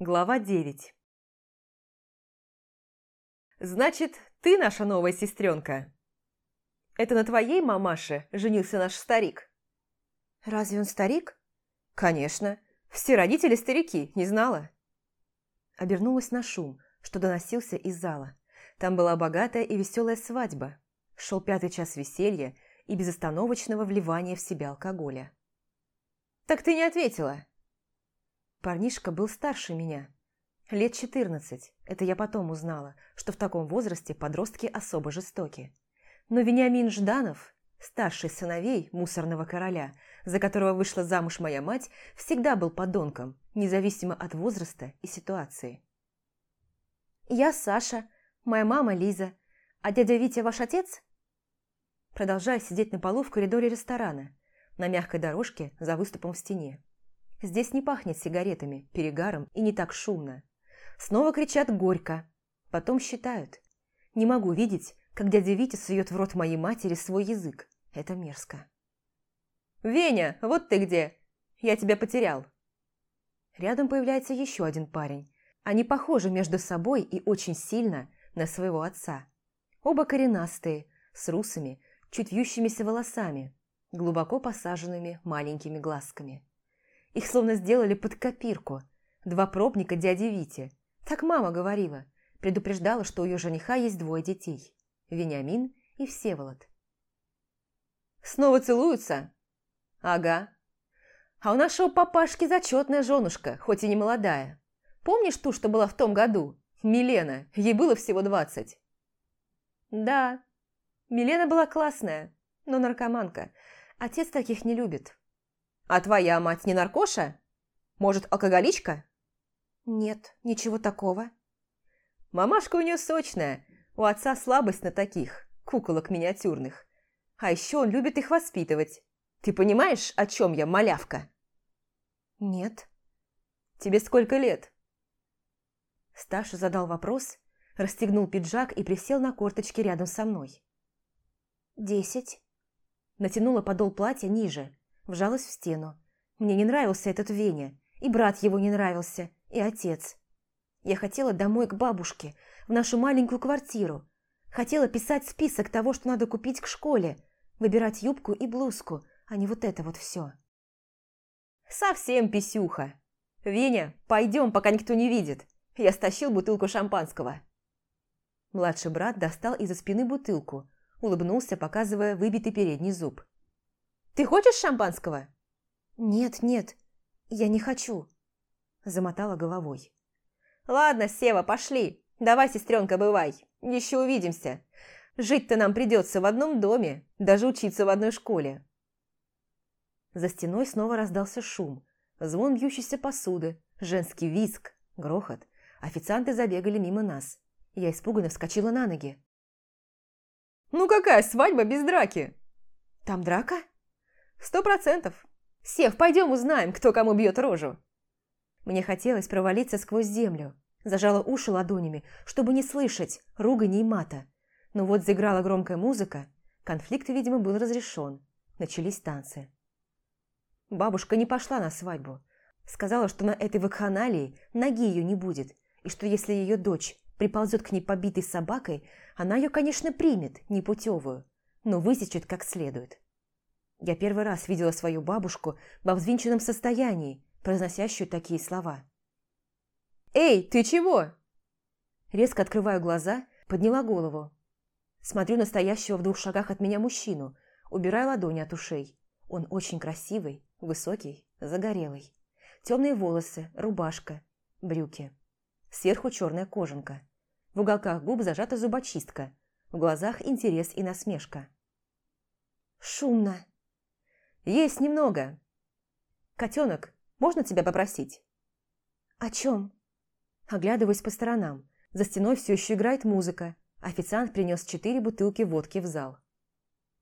Глава 9 «Значит, ты наша новая сестренка?» «Это на твоей мамаше женился наш старик?» «Разве он старик?» «Конечно. Все родители старики, не знала?» Обернулась на шум, что доносился из зала. Там была богатая и веселая свадьба. Шел пятый час веселья и безостановочного вливания в себя алкоголя. «Так ты не ответила?» Парнишка был старше меня. Лет четырнадцать. Это я потом узнала, что в таком возрасте подростки особо жестоки. Но Вениамин Жданов, старший сыновей мусорного короля, за которого вышла замуж моя мать, всегда был подонком, независимо от возраста и ситуации. «Я Саша, моя мама Лиза, а дядя Витя ваш отец?» Продолжая сидеть на полу в коридоре ресторана, на мягкой дорожке за выступом в стене. Здесь не пахнет сигаретами, перегаром и не так шумно. Снова кричат горько. Потом считают. Не могу видеть, как дядя Витя сует в рот моей матери свой язык. Это мерзко. «Веня, вот ты где! Я тебя потерял!» Рядом появляется еще один парень. Они похожи между собой и очень сильно на своего отца. Оба коренастые, с русыми, чуть вьющимися волосами, глубоко посаженными маленькими глазками. Их словно сделали под копирку. Два пробника дяди Вити. Так мама говорила. Предупреждала, что у ее жениха есть двое детей. Вениамин и Всеволод. «Снова целуются?» «Ага. А у нашего папашки зачетная женушка, хоть и не молодая. Помнишь ту, что была в том году? Милена. Ей было всего двадцать». «Да. Милена была классная, но наркоманка. Отец таких не любит. А твоя мать не наркоша? Может, алкоголичка? Нет, ничего такого. Мамашка у нее сочная. У отца слабость на таких, куколок миниатюрных. А еще он любит их воспитывать. Ты понимаешь, о чем я, малявка? Нет. Тебе сколько лет? Сташа задал вопрос, расстегнул пиджак и присел на корточки рядом со мной. «Десять». Натянула подол платья ниже, вжалась в стену. Мне не нравился этот Веня, и брат его не нравился, и отец. Я хотела домой к бабушке, в нашу маленькую квартиру. Хотела писать список того, что надо купить к школе, выбирать юбку и блузку, а не вот это вот все. Совсем писюха. Веня, пойдем, пока никто не видит. Я стащил бутылку шампанского. Младший брат достал из-за спины бутылку, улыбнулся, показывая выбитый передний зуб. Ты хочешь шампанского?» «Нет, нет, я не хочу», – замотала головой. «Ладно, Сева, пошли. Давай, сестренка, бывай. Еще увидимся. Жить-то нам придется в одном доме, даже учиться в одной школе». За стеной снова раздался шум, звон бьющейся посуды, женский виск, грохот. Официанты забегали мимо нас. Я испуганно вскочила на ноги. «Ну какая свадьба без драки?» «Там драка?» Сто процентов. Сев, пойдем узнаем, кто кому бьет рожу. Мне хотелось провалиться сквозь землю. Зажала уши ладонями, чтобы не слышать ругани и мата. Но вот заиграла громкая музыка. Конфликт, видимо, был разрешен. Начались танцы. Бабушка не пошла на свадьбу. Сказала, что на этой вакханалии ноги ее не будет, и что если ее дочь приползет к ней побитой собакой, она ее, конечно, примет, непутевую, но высечет как следует. Я первый раз видела свою бабушку во взвинченном состоянии, произносящую такие слова. «Эй, ты чего?» Резко открываю глаза, подняла голову. Смотрю на стоящего в двух шагах от меня мужчину, убираю ладони от ушей. Он очень красивый, высокий, загорелый. Темные волосы, рубашка, брюки. Сверху черная кожанка. В уголках губ зажата зубочистка. В глазах интерес и насмешка. «Шумно!» «Есть немного. Котенок, можно тебя попросить?» «О чем?» Оглядываюсь по сторонам. За стеной все еще играет музыка. Официант принес четыре бутылки водки в зал.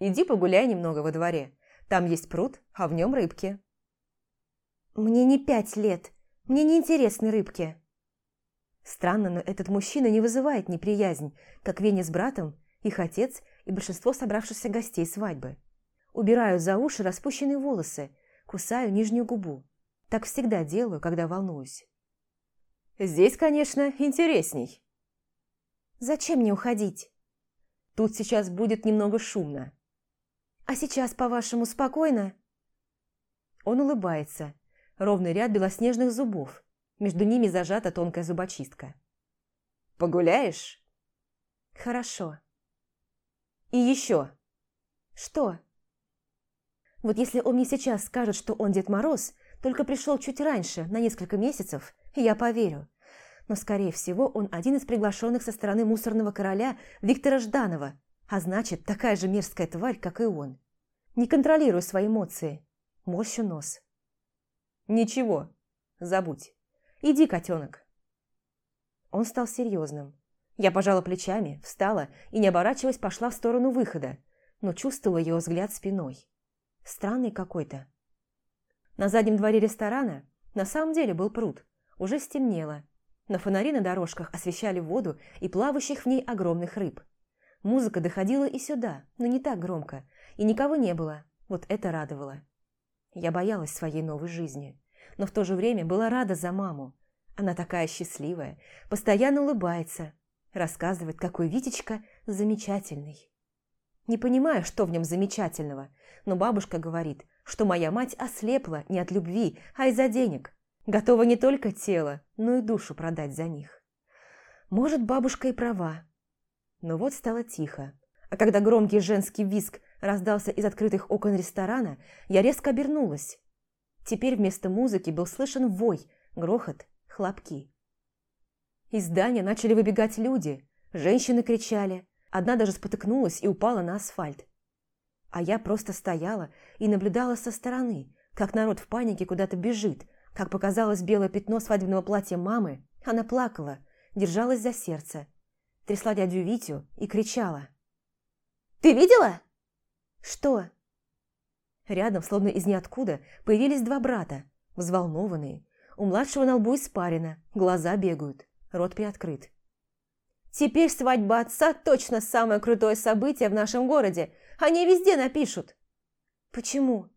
«Иди погуляй немного во дворе. Там есть пруд, а в нем рыбки». «Мне не пять лет. Мне не интересны рыбки». Странно, но этот мужчина не вызывает неприязнь, как Веня с братом, их отец и большинство собравшихся гостей свадьбы. Убираю за уши распущенные волосы, кусаю нижнюю губу. Так всегда делаю, когда волнуюсь. Здесь, конечно, интересней. Зачем мне уходить? Тут сейчас будет немного шумно. А сейчас, по-вашему, спокойно? Он улыбается. Ровный ряд белоснежных зубов. Между ними зажата тонкая зубочистка. Погуляешь? Хорошо. И еще. Что? Вот если он мне сейчас скажет, что он Дед Мороз, только пришел чуть раньше, на несколько месяцев, я поверю. Но, скорее всего, он один из приглашенных со стороны мусорного короля Виктора Жданова, а значит, такая же мерзкая тварь, как и он. Не контролирую свои эмоции. Морщу нос. Ничего, забудь. Иди, котенок. Он стал серьезным. Я пожала плечами, встала и, не оборачиваясь, пошла в сторону выхода, но чувствовала его взгляд спиной. Странный какой-то. На заднем дворе ресторана на самом деле был пруд. Уже стемнело. На фонари на дорожках освещали воду и плавающих в ней огромных рыб. Музыка доходила и сюда, но не так громко, и никого не было. Вот это радовало. Я боялась своей новой жизни, но в то же время была рада за маму. Она такая счастливая, постоянно улыбается, рассказывает, какой Витечка замечательный. Не понимаю, что в нем замечательного, но бабушка говорит, что моя мать ослепла не от любви, а из-за денег. Готова не только тело, но и душу продать за них. Может, бабушка и права. Но вот стало тихо. А когда громкий женский визг раздался из открытых окон ресторана, я резко обернулась. Теперь вместо музыки был слышен вой, грохот, хлопки. Из здания начали выбегать люди, женщины кричали, Одна даже спотыкнулась и упала на асфальт. А я просто стояла и наблюдала со стороны, как народ в панике куда-то бежит, как показалось белое пятно свадебного платья мамы, она плакала, держалась за сердце, трясла дядю Витю и кричала. «Ты видела?» «Что?» Рядом, словно из ниоткуда, появились два брата, взволнованные. У младшего на лбу испарено, глаза бегают, рот приоткрыт. Теперь свадьба отца точно самое крутое событие в нашем городе. Они везде напишут. Почему?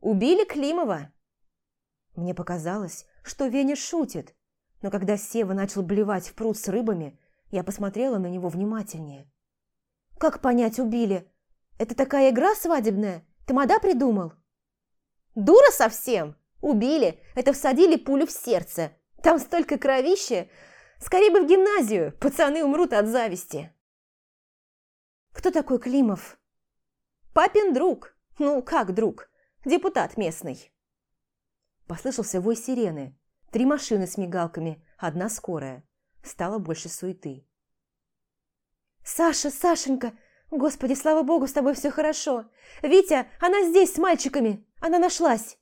Убили Климова. Мне показалось, что Веня шутит, но когда Сева начал блевать в пруд с рыбами, я посмотрела на него внимательнее. «Как понять, убили? Это такая игра свадебная? Тамада придумал?» «Дура совсем! Убили! Это всадили пулю в сердце! Там столько кровища, Скорее бы в гимназию, пацаны умрут от зависти. Кто такой Климов? Папин друг. Ну, как друг? Депутат местный. Послышался вой сирены. Три машины с мигалками, одна скорая. Стало больше суеты. «Саша, Сашенька! Господи, слава богу, с тобой все хорошо! Витя, она здесь с мальчиками! Она нашлась!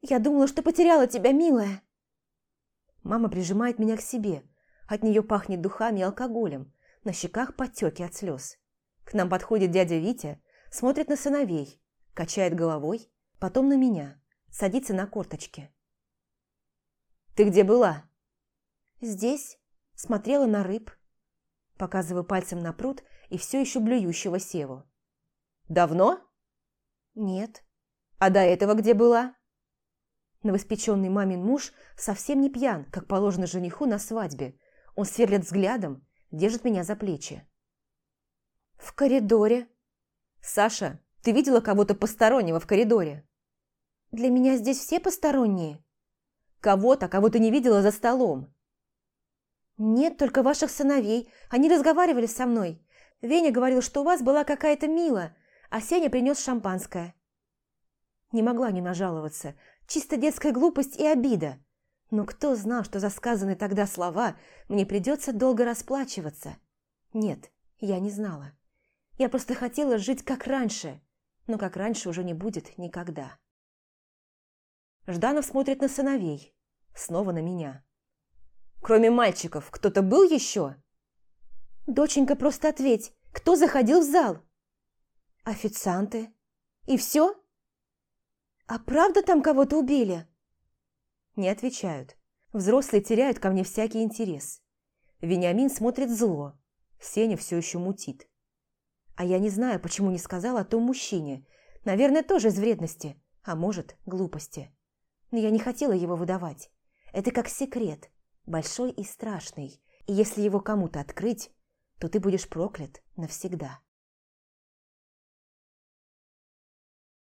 Я думала, что потеряла тебя, милая!» Мама прижимает меня к себе, от нее пахнет духами и алкоголем, на щеках подтеки от слез. К нам подходит дядя Витя, смотрит на сыновей, качает головой, потом на меня, садится на корточки. «Ты где была?» «Здесь. Смотрела на рыб». Показываю пальцем на пруд и все еще блюющего севу. «Давно?» «Нет». «А до этого где была?» Новоспеченный мамин муж совсем не пьян, как положено жениху на свадьбе, он сверлит взглядом, держит меня за плечи. «В коридоре». «Саша, ты видела кого-то постороннего в коридоре?» «Для меня здесь все посторонние». «Кого-то, кого ты не видела за столом». «Нет, только ваших сыновей. Они разговаривали со мной. Веня говорил, что у вас была какая-то Мила, а Сеня принес шампанское». Не могла не нажаловаться. Чисто детская глупость и обида. Но кто знал, что за сказанные тогда слова мне придется долго расплачиваться? Нет, я не знала. Я просто хотела жить как раньше, но как раньше уже не будет никогда. Жданов смотрит на сыновей, снова на меня. Кроме мальчиков, кто-то был еще? Доченька, просто ответь, кто заходил в зал? Официанты. И все? А правда там кого-то убили? Не отвечают. Взрослые теряют ко мне всякий интерес. Вениамин смотрит зло. Сеня все еще мутит. А я не знаю, почему не сказала о том мужчине. Наверное, тоже из вредности, а может, глупости. Но я не хотела его выдавать. Это как секрет. большой и страшный, и если его кому-то открыть, то ты будешь проклят навсегда.